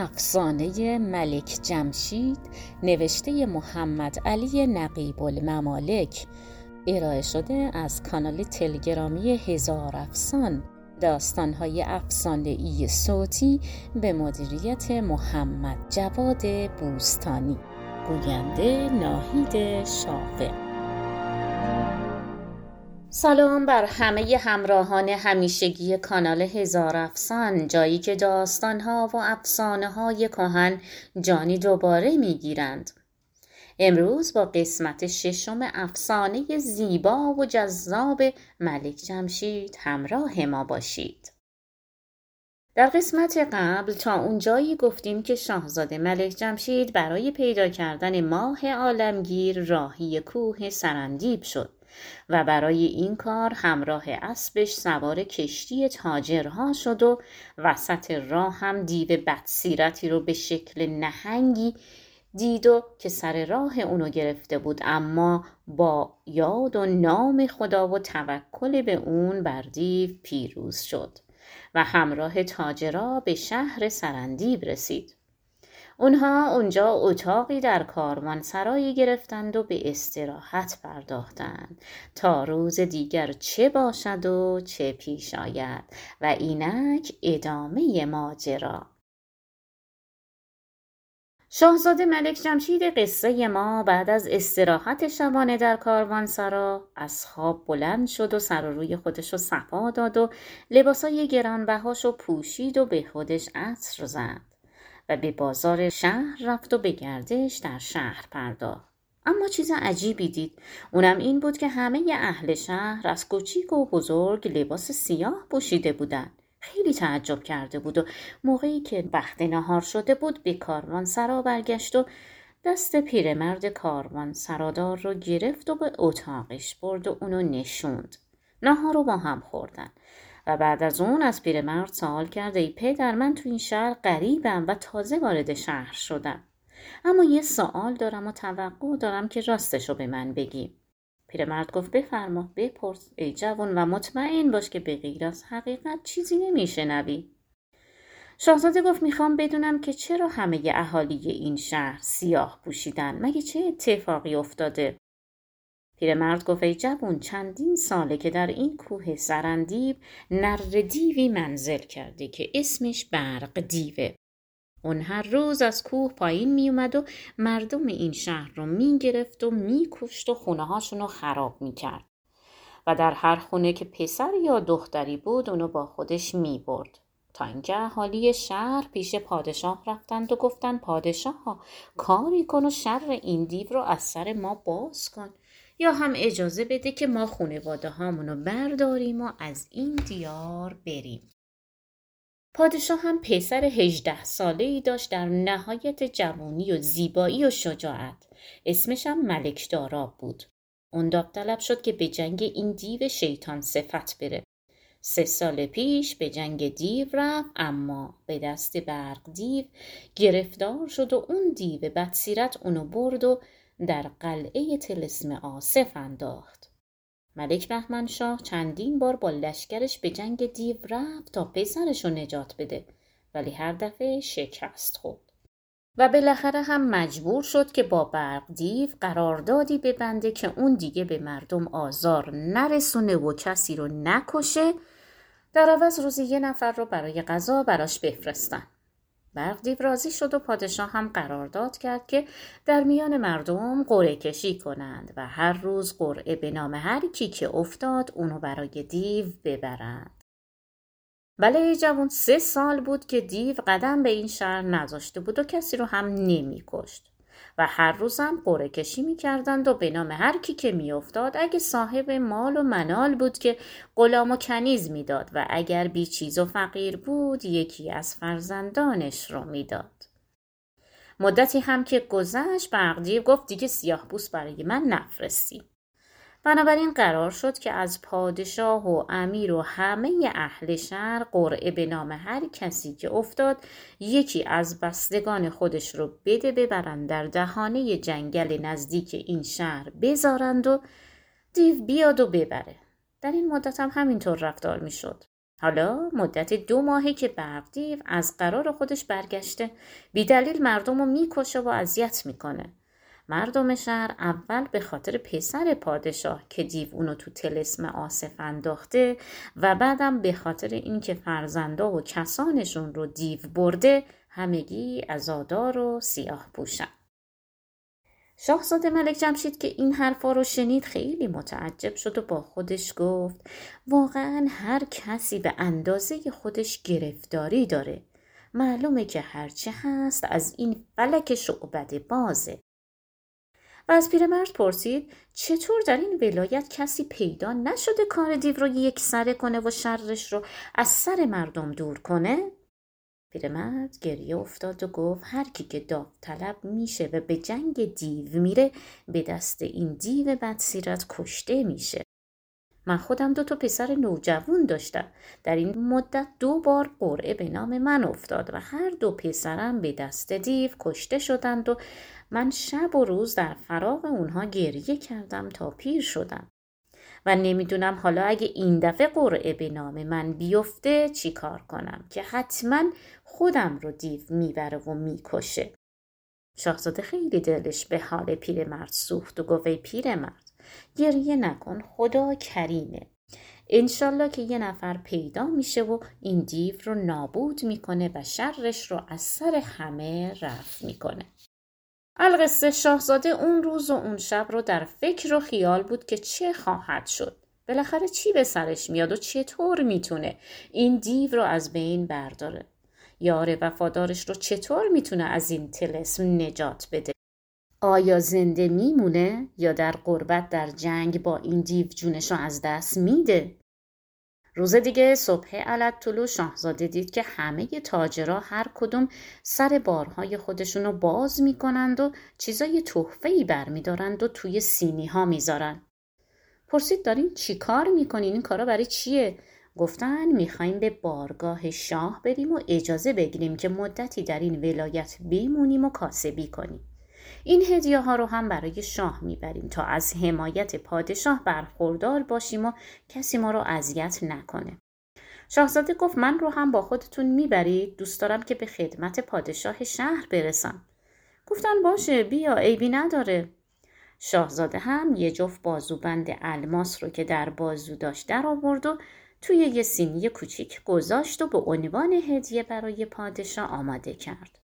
افسانه ملک جمشید نوشته محمد علی نقیب الممالک. ارائه شده از کانال تلگرامی هزار افسان. داستانهای افسانه ای صوتی به مدیریت محمد جواد بوستانی. گوینده ناهید شافع سلام بر همه همراهان همیشگی کانال هزار افسان جایی که داستانها و افسانه های کهن جانی دوباره می‌گیرند. امروز با قسمت ششم افسانه زیبا و جذاب ملک جمشید همراه ما باشید. در قسمت قبل تا اونجایی گفتیم که شاهزاده ملک جمشید برای پیدا کردن ماه عالمگیر راهی کوه سرندیب شد. و برای این کار همراه اسبش سوار کشتی تاجرها شد و وسط راه هم دیو بدسیرتی رو به شکل نهنگی دید و که سر راه اونو گرفته بود. اما با یاد و نام خدا و توکل به اون بر دیو پیروز شد و همراه تاجرا به شهر سرندیب رسید. اونها اونجا اتاقی در سرایی گرفتند و به استراحت پرداختند تا روز دیگر چه باشد و چه پیش آید و اینک ادامه ماجرا. شاهزاده ملک جمشید قصه ما بعد از استراحت شبانه در کاروانسرا از خواب بلند شد و سر و روی خودش رو صفا داد و لباسای گرانبهاش رو پوشید و به خودش عطر زد. و به بازار شهر رفت و به گردش در شهر پرداخت. اما چیز عجیبی دید. اونم این بود که همه اهل شهر از کوچیک و بزرگ لباس سیاه پوشیده بودند. خیلی تعجب کرده بود و موقعی که وقت نهار شده بود به کاروان سرا برگشت و دست پیرمرد کاروان سرادار رو گرفت و به اتاقش برد و اونو نشوند. نهار رو با هم خوردن. و بعد از اون از پیرمرد سوال کرد ای پدر من تو این شهر غریبم و تازه وارد شهر شدم. اما یه سوال دارم و توقع دارم که راستشو به من بگی. پیرمرد گفت بفرما بپرس ای جوان و مطمئن باش که به غیر از حقیقت چیزی نمیشنوی. شاهزاده گفت می‌خوام بدونم که چرا همه اهالی این شهر سیاه پوشیدن. مگه چه اتفاقی افتاده؟ پیرمرد گفت ای جوون چندین ساله که در این کوه سرندیب نر دیوی منزل کرده که اسمش برق دیوه اون هر روز از کوه پایین می اومد و مردم این شهر رو می گرفت و می کشت و خونه هاشون رو خراب می کرد. و در هر خونه که پسر یا دختری بود اونو با خودش می برد. تا اینکه اهالی شهر پیش پادشاه رفتند و گفتند پادشاه ها کاری کن و شر این دیو رو از سر ما باز کن یا هم اجازه بده که ما خونواده هامونو برداریم و از این دیار بریم. پادشاه هم پسر هجده ساله ای داشت در نهایت جوانی و زیبایی و شجاعت. اسمش هم ملک داراب بود. اون داوطلب شد که به جنگ این دیو شیطان صفت بره. سه سال پیش به جنگ دیو رفت اما به دست برق دیو گرفتار شد و اون دیو بدسیرت اونو برد و در قلعه تلسم آصف انداخت. ملک بهمن شاه چندین بار با لشکرش به جنگ دیو رفت تا پسرش رو نجات بده ولی هر دفعه شکست خورد. و بالاخره هم مجبور شد که با برق دیو قراردادی ببنده که اون دیگه به مردم آزار نرسونه و کسی رو نکشه در عوض روزی یه نفر رو برای غذا براش بفرستن. برق راضی شد و پادشاه هم قرارداد کرد که در میان مردم قرعه کشی کنند و هر روز قرعه به نام هر کی که افتاد اونو برای دیو ببرند. بله جوان سه سال بود که دیو قدم به این شهر نذاشته بود و کسی رو هم نمیکشت. و هر روزم قره کشی می کردند و به نام هر کی که می افتاد اگه صاحب مال و منال بود که غلام و کنیز می‌داد و اگر بی چیز و فقیر بود یکی از فرزندانش رو می‌داد. مدتی هم که گذشت برقدیر گفت دیگه سیاه بوس برای من نفرستی. بنابراین قرار شد که از پادشاه و امیر و همه اهل شهر قرعه به نام هر کسی که افتاد یکی از بستگان خودش رو بده ببرند در دهانه جنگل نزدیک این شهر بذارند و دیو بیاد و ببره. در این مدت هم همینطور رفتار می‌شد. حالا مدت دو ماهی که برق دیو از قرار خودش برگشته. بیدلیل مردم رو می‌کشه و اذیت می‌کنه. مردم شهر اول به خاطر پسر پادشاه که دیو اونو تو تلسم آصف انداخته و بعدم به خاطر اینکه فرزندا و کسانشون رو دیو برده همگی ازادار و سیاه پوشن. شاهزاده ملک جمشید که این حرفا رو شنید خیلی متعجب شد و با خودش گفت واقعا هر کسی به اندازه خودش گرفتاری داره. معلومه که هرچه هست از این فلک شعبد بازه. و از پیرمرد پرسید چطور در این ولایت کسی پیدا نشده کار دیو رو یک سره کنه و شرش رو از سر مردم دور کنه؟ پیرمرد گریه افتاد و گفت هر کی که داوطلب میشه و به جنگ دیو میره به دست این دیو بدسیرت کشته میشه من خودم دو تا پسر نوجوان داشتم. در این مدت دو بار قرعه به نام من افتاد و هر دو پسرم به دست دیو کشته شدند و من شب و روز در فراغ اونها گریه کردم تا پیر شدم. و نمی‌دونم حالا اگه این دفعه قرعه به نام من بیفته چی کار کنم که حتما خودم رو دیو می‌بره و می‌کشه. شاهزاده خیلی دلش به حال پیرمرد سوخت و گفت پیرمرد گریه نکن خدا کریمه. انشالله که یه نفر پیدا میشه و این دیو رو نابود می‌کنه و شرش رو از سر همه رفت می‌کنه. القصه شاهزاده اون روز و اون شب رو در فکر و خیال بود که چه خواهد شد. بالاخره چی به سرش میاد و چطور می‌تونه این دیو رو از بین برداره؟ یار وفادارش رو چطور می‌تونه از این تلسم نجات بده؟ آیا زنده میمونه یا در قربت در جنگ با این دیو جونش رو از دست میده روز دیگه صبح علت طلو شاهزاده دید که همه تاجرا هر کدوم سر بارهای خودشون رو باز می‌کنند و چیزای تحفه‌ای برمیدارند و توی سینی ها می‌ذارن. پرسید دارین چی کار می‌کنین؟ این کارا برای چیه؟ گفتن می‌خوایم به بارگاه شاه بریم و اجازه بگیریم که مدتی در این ولایت بیمونیم و کاسبی کنیم. این هدیه ها رو هم برای شاه می‌بریم تا از حمایت پادشاه برخوردار باشیم و کسی ما رو اذیت نکنه. شاهزاده گفت من رو هم با خودتون می‌برید دوست دارم که به خدمت پادشاه شهر برسم. گفتن باشه بیا عیبی نداره. شاهزاده هم یه جفت بازوبند الماس رو که در بازو داشت در آورد و توی یه سینی کوچیک گذاشت و به عنوان هدیه برای پادشاه آماده کرد.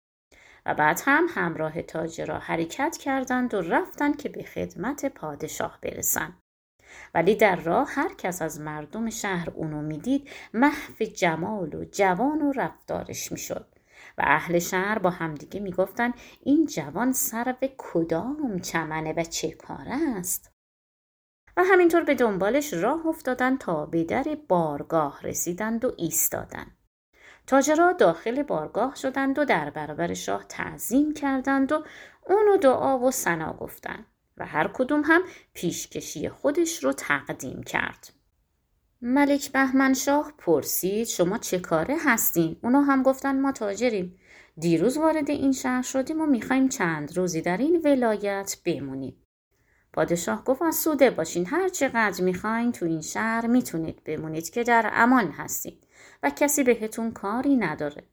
و بعد هم همراه تاجرا حرکت کردند و رفتند که به خدمت پادشاه برسند. ولی در راه هر کس از مردم شهر اونو می‌دید محو جمال و جوان و رفتارش می‌شد. و اهل شهر با همدیگه می‌گفتند این جوان سر به کدام چمنه و چه کاره است؟ و همینطور به دنبالش راه افتادند تا به در بارگاه رسیدند و ایستادند. تاجرا داخل بارگاه شدند و در برابر شاه تعظیم کردند و اونو دعا و سنا گفتند و هر کدوم هم پیشکشی خودش رو تقدیم کرد. ملک بهمن شاه پرسید شما چه کاره هستین؟ اونو هم گفتن ما تاجریم. دیروز وارد این شهر شدیم و می‌خوایم چند روزی در این ولایت بمونیم. پادشاه گفت سوده باشین هر چقدر می‌خواین تو این شهر می‌تونید بمونید که در امان هستید. و کسی بهتون کاری نداره.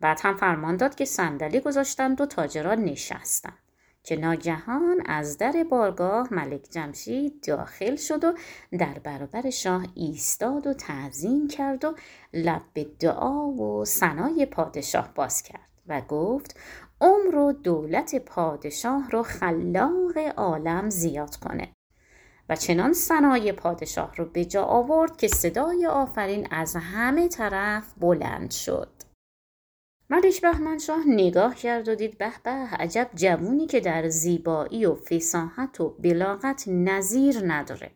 بعد هم فرمان داد که صندلی گذاشتند و تاجران نشستند. که ناگهان از در بارگاه ملک جمشید داخل شد و در برابر شاه ایستاد و تعظیم کرد و لب به دعا و سنای پادشاه باز کرد و گفت عمر و دولت پادشاه رو خلاق عالم زیاد کنه و چنان سنای پادشاه رو به جا آورد که صدای آفرین از همه طرف بلند شد. ملک بهمن شاه نگاه کرد و دید به به عجب جوونی که در زیبایی و فساحت و بلاغت نظیر نداره.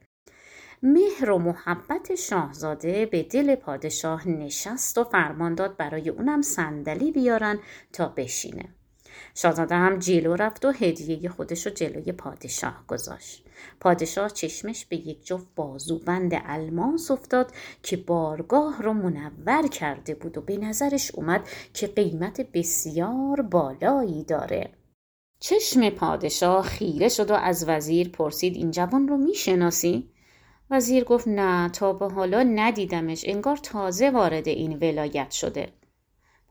مهر و محبت شاهزاده به دل پادشاه نشست و فرمان داد برای اونم صندلی بیارن تا بشینه. شاهزاده هم جلو رفت و هدیه خودش رو جلوی پادشاه گذاشت. پادشاه چشمش به یک جفت بازوبند الماس افتاد که بارگاه رو منور کرده بود و به نظرش اومد که قیمت بسیار بالایی داره. چشم پادشاه خیره شد و از وزیر پرسید این جوان رو می‌شناسی؟ وزیر گفت نه تا به حالا ندیدمش انگار تازه وارد این ولایت شده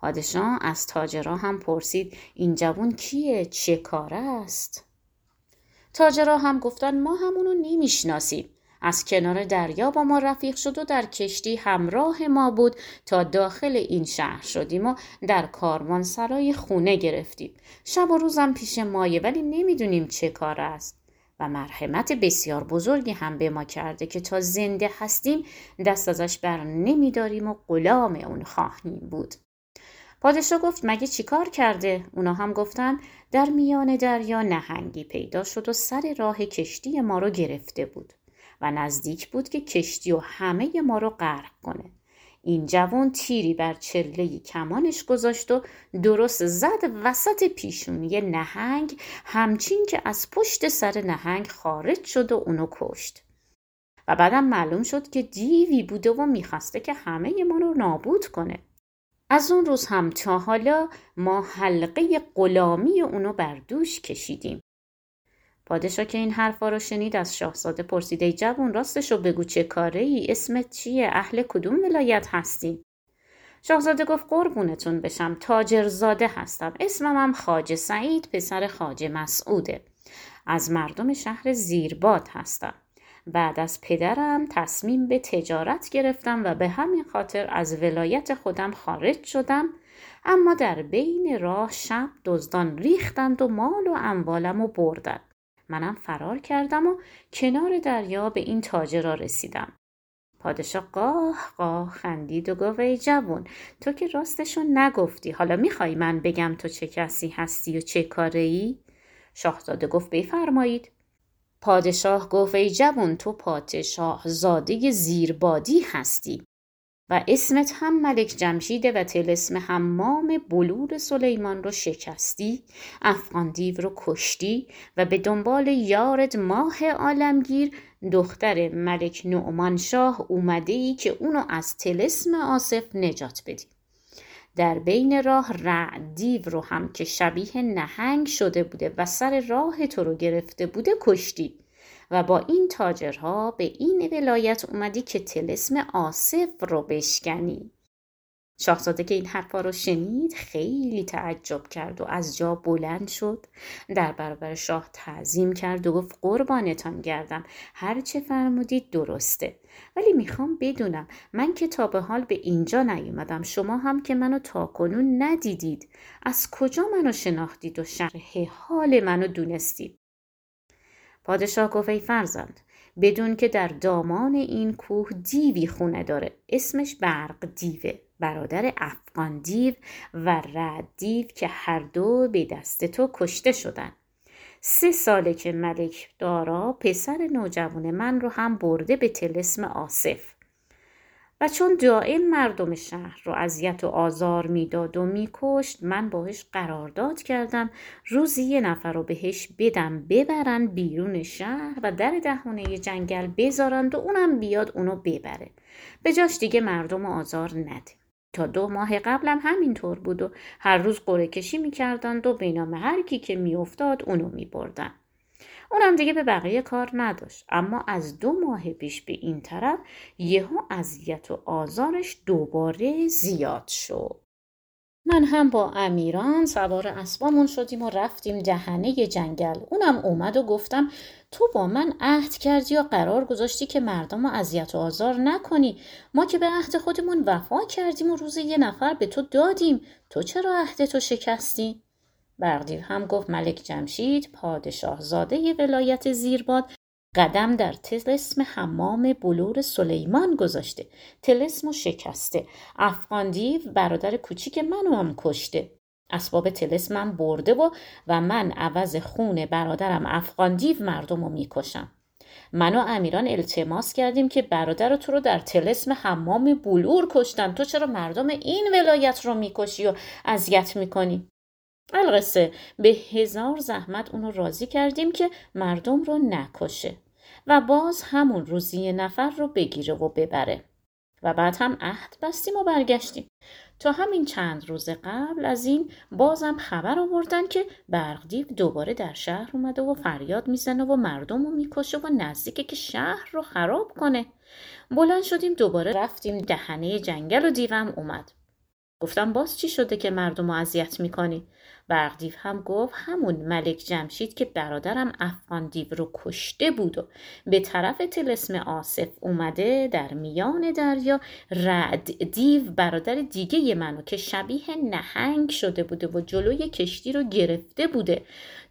پادشاه از تاجرا هم پرسید این جوون کیه؟ چه کار است؟ تاجرا هم گفتن ما همونو نمی‌شناسیم. از کنار دریا با ما رفیق شد و در کشتی همراه ما بود. تا داخل این شهر شدیم و در کاروان سرای خونه گرفتیم. شب و روزم پیش مایه ولی نمی‌دونیم چه کار است. و مرحمت بسیار بزرگی هم به ما کرده که تا زنده هستیم دست ازش بر نمیداریم و غلام اون خواهیم بود. پادشاه گفت مگه چیکار کرده؟ اونا هم گفتن در میان دریا نهنگی پیدا شد و سر راه کشتی ما رو گرفته بود و نزدیک بود که کشتی و همه ما رو غرق کنه. این جوان تیری بر چله کمانش گذاشت و درست زد وسط پیشونی نهنگ همچین که از پشت سر نهنگ خارج شد و اونو کشت. و بعدم معلوم شد که دیوی بوده و می‌خواسته که همه ما رو نابود کنه. از اون روز هم تا حالا ما حلقه غلامی اونو بر دوش کشیدیم. پادشاه که این حرفا رو شنید از شاهزاده پرسید ای جوون راستشو بگو چه کاره ای اسمت چیه؟ اهل کدوم ولایت هستی؟ شاهزاده گفت قربونتون بشم تاجرزاده هستم. اسمم هم خاج سعید پسر خاج مسعوده. از مردم شهر زیرباد هستم. بعد از پدرم تصمیم به تجارت گرفتم و به همین خاطر از ولایت خودم خارج شدم. اما در بین راه شب دزدان ریختند و مال و اموالم و بردند منم فرار کردم و کنار دریا به این تاجرا رسیدم. پادشاه قاه قاه خندید و گفت ای جوون تو که راستشو نگفتی. حالا می‌خوای من بگم تو چه کسی هستی و چه کاره ای؟ شاهزاده گفت بفرمایید. پادشاه گفت ای جوون تو پادشاه زاده زیربادی هستی و اسمت هم ملک جمشیده و تلسم حمام بلور سلیمان رو شکستی افغان دیو رو کشتی و به دنبال یارد ماه عالمگیر دختر ملک نعمان شاه اومده ای که اونو از تلسم آصف نجات بدی. در بین راه رعد دیو رو هم که شبیه نهنگ شده بوده و سر راه تو رو گرفته بوده کشتی. و با این تاجرها به این ولایت اومدی که تلسم آصف رو بشکنی. شاهزاده که این حرفا رو شنید خیلی تعجب کرد و از جا بلند شد. در برابر شاه تعظیم کرد و گفت قربانتان گردم هر چه فرمودید درسته. ولی می‌خوام بدونم من که تا به حال به اینجا نیومدم شما هم که منو تا کنون ندیدید. از کجا منو شناختید و شرح حال منو دونستید؟ پادشاه گفت ای فرزند بدون که در دامان این کوه دیوی خونه داره. اسمش برق دیوه. برادر افغان دیو و رد دیو که هر دو به دست تو کشته شدن. سه ساله که ملک دارا پسر نوجوان من رو هم برده به تلسم آصف. و چون دائم مردم شهر رو اذیت و آزار می‌داد و میکشت من باهش قرارداد کردم روزی یه نفر رو بهش بدم ببرن بیرون شهر و در دهونه جنگل بذارند و اونم بیاد اونو ببره. به جاش دیگه مردم آزار نده. تا دو ماه قبلم همینطور بود و هر روز قره کشی می‌کردند و بینام هر کی که میافتاد اونو میبردن. اونم دیگه به بقیه کار نداشت. اما از دو ماه پیش به این طرف یهو اذیت و آزارش دوباره زیاد شد. من هم با امیران سوار اسبامون شدیم و رفتیم دهنه جنگل. اونم اومد و گفتم تو با من عهد کردی یا قرار گذاشتی که مردم رو اذیت و آزار نکنی؟ ما که به عهد خودمون وفا کردیم و روز یه نفر به تو دادیم. تو چرا عهد تو شکستی؟ بردیر هم گفت ملک جمشید پادشاه زاده ولایت زیرباد قدم در تلسم حمام بلور سلیمان گذاشته. تلسم و شکسته. افغان دیو برادر کوچیک منو هم کشته. اسباب تلسمم برده و و من عوض خون برادرم افغان دیو مردم می‌کشم. من و امیران التماس کردیم که برادر تو رو در تلسم حمام بلور کشتن. تو چرا مردم این ولایت رو می‌کشی و اذیت می‌کنی؟ القصه. به هزار زحمت اونو راضی کردیم که مردم رو نکشه. و باز همون روزی نفر رو بگیره و ببره. و بعد هم عهد بستیم و برگشتیم. تا همین چند روز قبل از این بازم خبر آوردن که برقدیو دوباره در شهر اومده و فریاد می‌زنه و مردم رو می‌کشه و نزدیکه که شهر رو خراب کنه. بلند شدیم دوباره رفتیم دهنه جنگل و دیوم اومد. گفتم باز چی شده که مردم رو اذیت می‌کنی؟ برق هم گفت همون ملک جمشید که برادرم افغان دیو رو کشته بود و به طرف تلسم آصف اومده در میان دریا رد دیو برادر دیگه منو که شبیه نهنگ شده بوده و جلوی کشتی رو گرفته بوده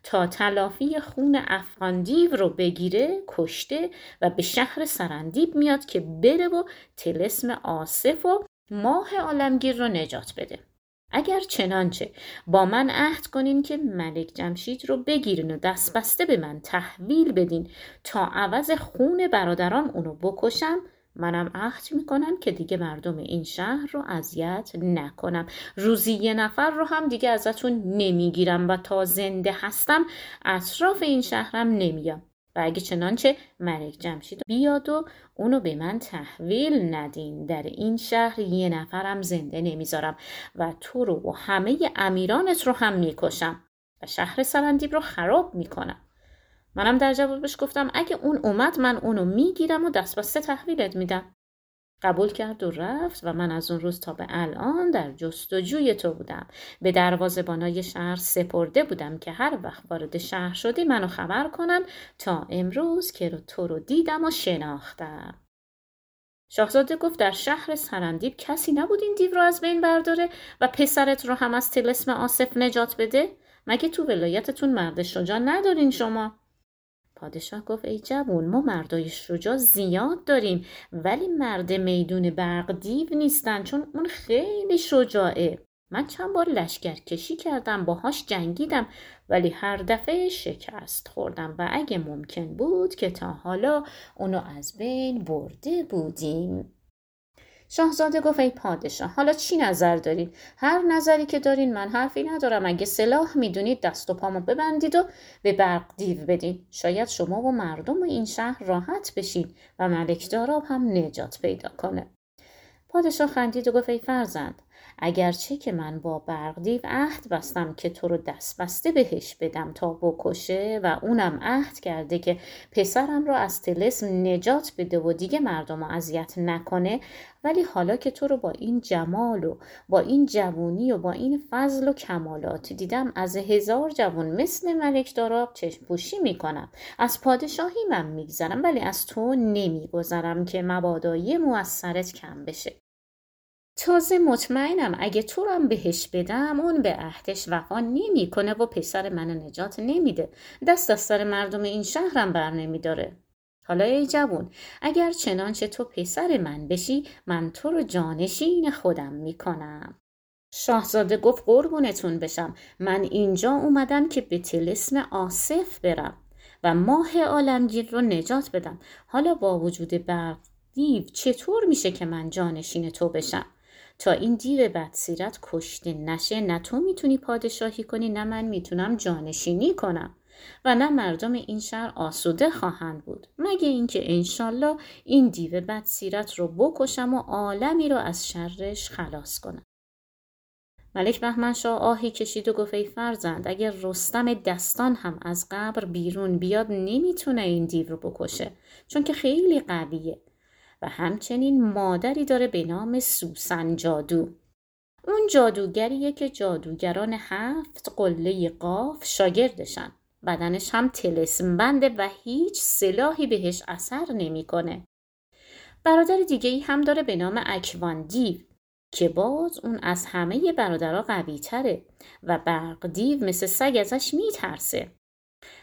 تا تلافی خون افغان دیو رو بگیره کشته و به شهر سرندیب میاد که بره و تلسم آصف و ماه عالمگیر رو نجات بده. اگر چنانچه با من عهد کنین که ملک جمشید رو بگیرین و دست بسته به من تحویل بدین تا عوض خون برادران اونو بکشم منم عهد می‌کنم که دیگه مردم این شهر رو اذیت نکنم. روزی یه نفر رو هم دیگه ازتون نمی‌گیرم و تا زنده هستم اطراف این شهرم نمیام. و اگه چنانچه ملک جمشید بیاد و اونو به من تحویل ندین. در این شهر یه نفرم زنده نمی‌ذارم و تو رو و همه امیرانت رو هم می‌کشم و شهر سرندیب رو خراب می‌کنم. منم در جوابش گفتم اگه اون اومد من اونو می‌گیرم و دست بسته تحویلت میدم. قبول کرد و رفت و من از اون روز تا به الان در جستجوی تو بودم. به دروازه بانای شهر سپرده بودم که هر وقت وارد شهر شدی منو خبر کنن تا امروز که رو تو رو دیدم و شناختم. شاهزاده گفت در شهر سرندیب کسی نبود این دیو رو از بین برداره و پسرت رو هم از تلسم آصف نجات بده؟ مگه تو ولایتتون مرد شجاع ندارین شما؟ پادشاه گفت ای جوون ما مردای شجاع زیاد داریم ولی مرد میدون برق دیو نیستن چون اون خیلی شجاعه. من چند بار لشکر کشی کردم باهاش جنگیدم ولی هر دفعه شکست خوردم و اگه ممکن بود که تا حالا اونو از بین برده بودیم. شاهزاده گفت ای پادشاه حالا چی نظر دارید هر نظری که دارین من حرفی ندارم. اگه سلاح می‌دونید دست و پامو ببندید و به برق دیو بدین. شاید شما و مردم و این شهر راحت بشین و ملک داراب هم نجات پیدا کنه. پادشاه خندید و گفت ای فرزند اگرچه که من با برقدیو عهد بستم که تو رو دست بسته بهش بدم تا بکشه و اونم عهد کرده که پسرم رو از تلسم نجات بده و دیگه مردم رو اذیت نکنه ولی حالا که تو رو با این جمال و با این جوونی و با این فضل و کمالات دیدم از هزار جوون مثل ملک داراب چشم پوشی می‌کنم. از پادشاهی من میگذرم ولی از تو نمیگذرم که مبادایی مو از سرت کم بشه. تازه مطمئنم اگه تو رم بهش بدم اون به عهدش وفا نمی‌کنه و پسر منو نجات نمیده. دست از سر مردم این شهرم بر نمیداره. حالا ای جوون اگر چنانچه تو پسر من بشی من تو رو جانشین خودم می‌کنم. شاهزاده گفت قربونتون بشم. من اینجا اومدم که به تلسم آصف برم و ماه عالمگیر رو نجات بدم. حالا با وجود برق دیو چطور میشه که من جانشین تو بشم؟ تا این دیو بدسیرت کشته نشه نه تو می‌تونی پادشاهی کنی نه من می‌تونم جانشینی کنم. و نه مردم این شهر آسوده خواهند بود. مگه اینکه انشالله این دیو بدسیرت رو بکشم و عالمی رو از شرش خلاص کنم. ملک بهمنشاه آهی کشید و گفت ای فرزند اگر رستم دستان هم از قبر بیرون بیاد نمی‌تونه این دیو رو بکشه چون که خیلی قویه. همچنین مادری داره به نام سوسن جادو اون جادوگریه که جادوگران هفت قله قاف شاگردشن بدنش هم تلسم بنده و هیچ سلاحی بهش اثر نمی‌کنه. برادر دیگه ای هم داره به نام اکوان دیو که باز اون از همه برادرها قوی تره و برق دیو مثل سگ ازش میترسه.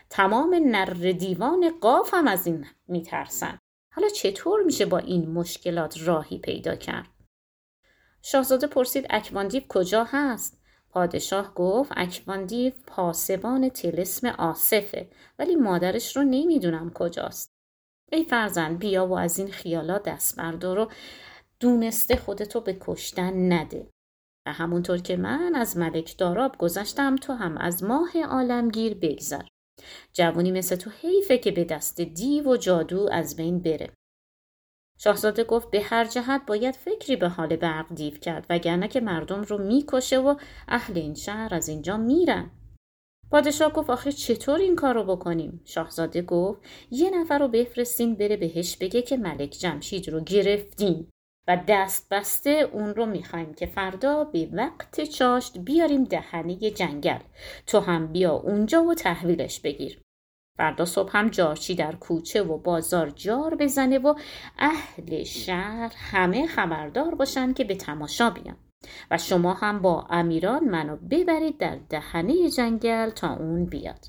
تمام نر دیوان قاف هم از این میترسن. حالا چطور میشه با این مشکلات راهی پیدا کرد؟ شاهزاده پرسید اکواندیو کجا هست؟ پادشاه گفت اکواندیو پاسبان تلسم آصفه ولی مادرش رو نمی‌دونم کجاست. ای فرزند بیا و از این خیالات دست بردار و دونسته خودتو به کشتن نده. و همونطور که من از ملک داراب گذشتم تو هم از ماه عالمگیر بگذر. جوونی مثل تو حیفه که به دست دیو و جادو از بین بره. شاهزاده گفت به هر جهت باید فکری به حال برق دیو کرد وگرنه که مردم رو می‌کشه و اهل این شهر از اینجا میرن. پادشاه گفت آخه چطور این کار رو بکنیم؟ شاهزاده گفت یه نفر رو بفرستین بره بهش بگه که ملک جمشید رو گرفتیم. و دست بسته اون رو می‌خوایم که فردا به وقت چاشت بیاریم دهنه جنگل. تو هم بیا اونجا و تحویلش بگیر. فردا صبح هم جارچی در کوچه و بازار جار بزنه و اهل شهر همه خبردار باشن که به تماشا بیان. و شما هم با امیران منو ببرید در دهنه جنگل تا اون بیاد.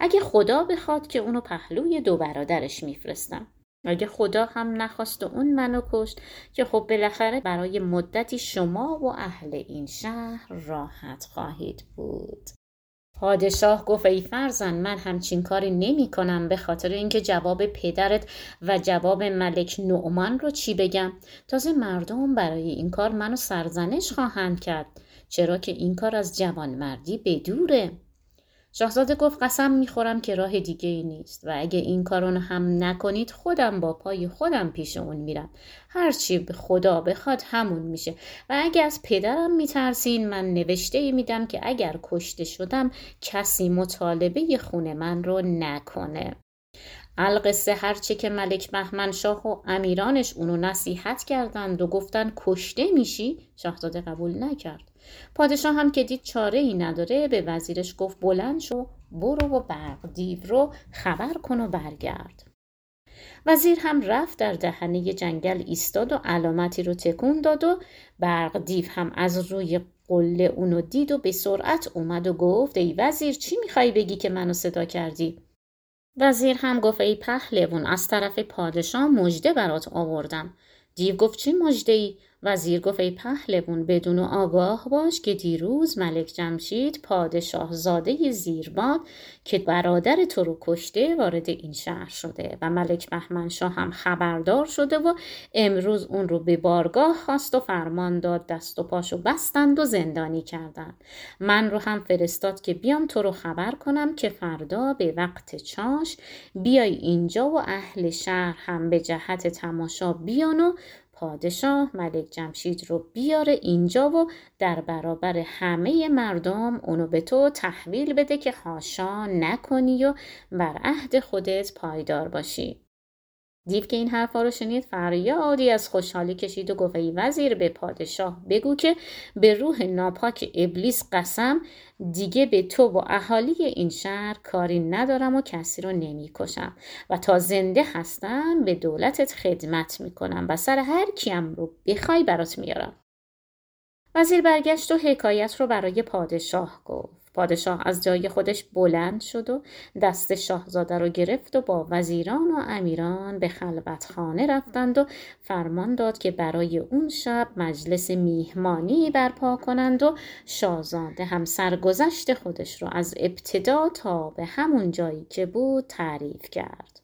اگه خدا بخواد که اونو پهلوی دو برادرش میفرستم. اگه خدا هم نخواست و اون منو کشت؟ که خب بالاخره برای مدتی شما و اهل این شهر راحت خواهید بود. پادشاه گفت ای فرزن من همچین کاری نمی کنم به خاطر اینکه جواب پدرت و جواب ملک نعمان رو چی بگم؟ تازه مردم برای این کار منو سرزنش خواهند کرد. چرا که این کار از جوانمردی بدوره. شاهزاده گفت قسم می‌خورم که راه دیگه ای نیست و اگه این کارون هم نکنید خودم با پای خودم پیش اون میرم. هرچی به خدا بخواد همون میشه. و اگه از پدرم میترسین من نوشته ای میدم که اگر کشته شدم کسی مطالبه خونه من رو نکنه. القصه هرچه که ملک بهمن شاه و امیرانش اونو نصیحت کردند و گفتن کشته میشی شاهزاده قبول نکرد. پادشاه هم که دید چاره ای نداره به وزیرش گفت بلند شو برو و برق دیو رو خبر کن و برگرد وزیر هم رفت در دهنه جنگل ایستاد و علامتی رو تکون داد و برق دیو هم از روی قله اونو دید و به سرعت اومد و گفت ای وزیر چی می‌خوای بگی که منو صدا کردی؟ وزیر هم گفت ای پهلوون از طرف پادشاه مژده برات آوردم دیو گفت چی مژده ای؟ وزیر گفت ای پهلوون بدون آگاه باش که دیروز ملک جمشید پادشاه زاده زیرباد که برادر تو رو کشته وارد این شهر شده و ملک بهمنشاه هم خبردار شده و امروز اون رو به بارگاه خواست و فرمان داد دست و پاشو بستند و زندانی کردند. من رو هم فرستاد که بیام تو رو خبر کنم که فردا به وقت چاش بیای اینجا و اهل شهر هم به جهت تماشا بیان و پادشاه ملک جمشید رو بیاره اینجا و در برابر همه مردم اونو به تو تحویل بده که هاشا نکنی و بر عهد خودت پایدار باشی. دیو که این حرفا رو شنید فریادی از خوشحالی کشید و گفت ای وزیر به پادشاه بگو که به روح ناپاک ابلیس قسم دیگه به تو و اهالی این شهر کاری ندارم و کسی رو نمی‌کشم و تا زنده هستم به دولتت خدمت می‌کنم و سر هر کیم رو بخوای برات میارم. وزیر برگشت و حکایت رو برای پادشاه گفت. پادشاه از جای خودش بلند شد و دست شاهزاده رو گرفت و با وزیران و امیران به خلوتخانه رفتند و فرمان داد که برای اون شب مجلس میهمانی برپا کنند و شاهزاده هم سرگذشت خودش رو از ابتدا تا به همون جایی که بود تعریف کرد.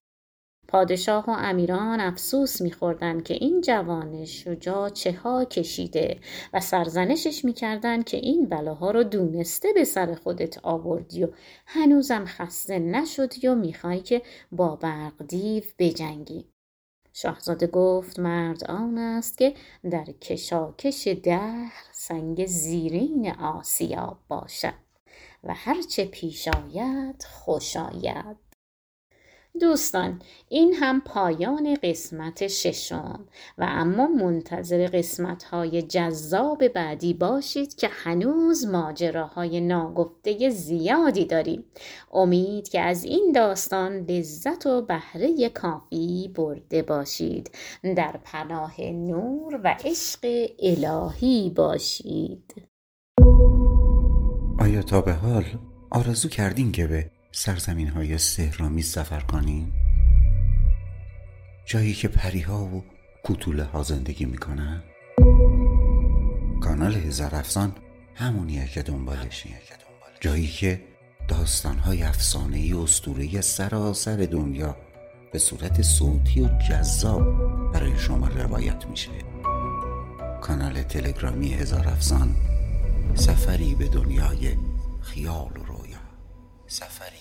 پادشاه و امیران افسوس میخوردن که این جوان شجاع چه ها کشیده و سرزنشش می‌کردن که این بلاها رو دونسته به سر خودت آوردی و هنوزم خسته نشدی و می‌خوای که با برق دیو بجنگی. شاهزاده گفت مرد آن است که در کشاکش دهر سنگ زیرین آسیاب باشد و هرچه پیش آید خوش آید. دوستان این هم پایان قسمت ششم و اما منتظر قسمت های جذاب بعدی باشید که هنوز ماجراهای ناگفته زیادی داریم. امید که از این داستان لذت و بهره کافی برده باشید. در پناه نور و عشق الهی باشید. آیا تا به حال آرزو کردین که به سرزمین های سهرامی سفر کنیم؟ جایی که پریها و کوتوله ها زندگی می‌کنن؟ کانال هزار افسان همونیه که دنبالشی جایی که داستان های افسانه ای اسطوره سراسر دنیا به صورت صوتی و جذاب برای شما روایت میشه. کانال تلگرامی هزار افسان سفری به دنیای خیال و رویا. سفری.